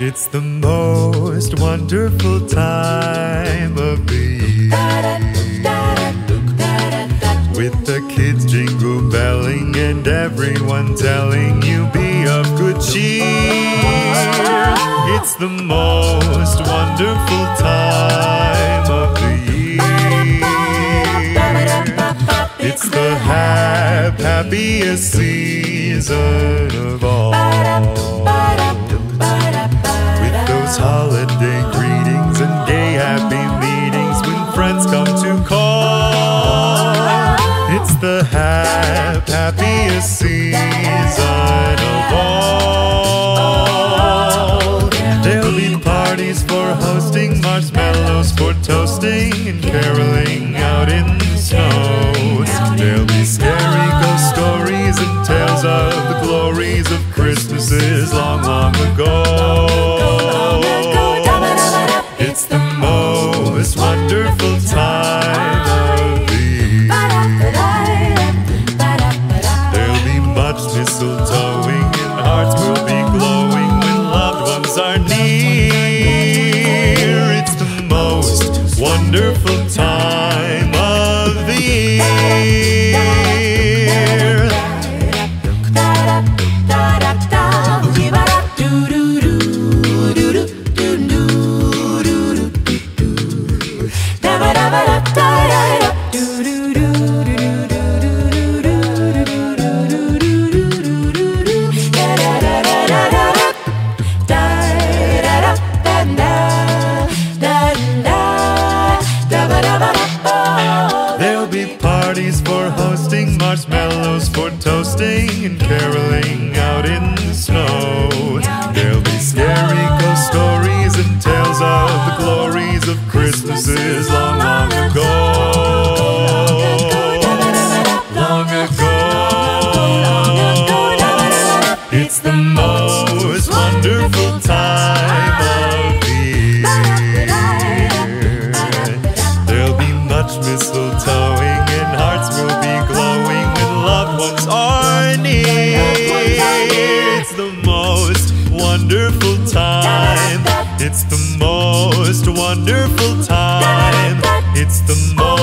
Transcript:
It's the most wonderful time of the year. With the kids jingle belling and everyone telling you be of good cheer. It's the most wonderful time of the year. It's the hap- happiest season of all. It's the hap- happiest season of all. There'll be parties for hosting, marshmallows for toasting, and caroling wonderful time marshmallows for toasting, and caroling out in the snow. There'll be scary ghost stories and tales of the glories of Christmases long, wonderful time. It's the most wonderful time. It's the most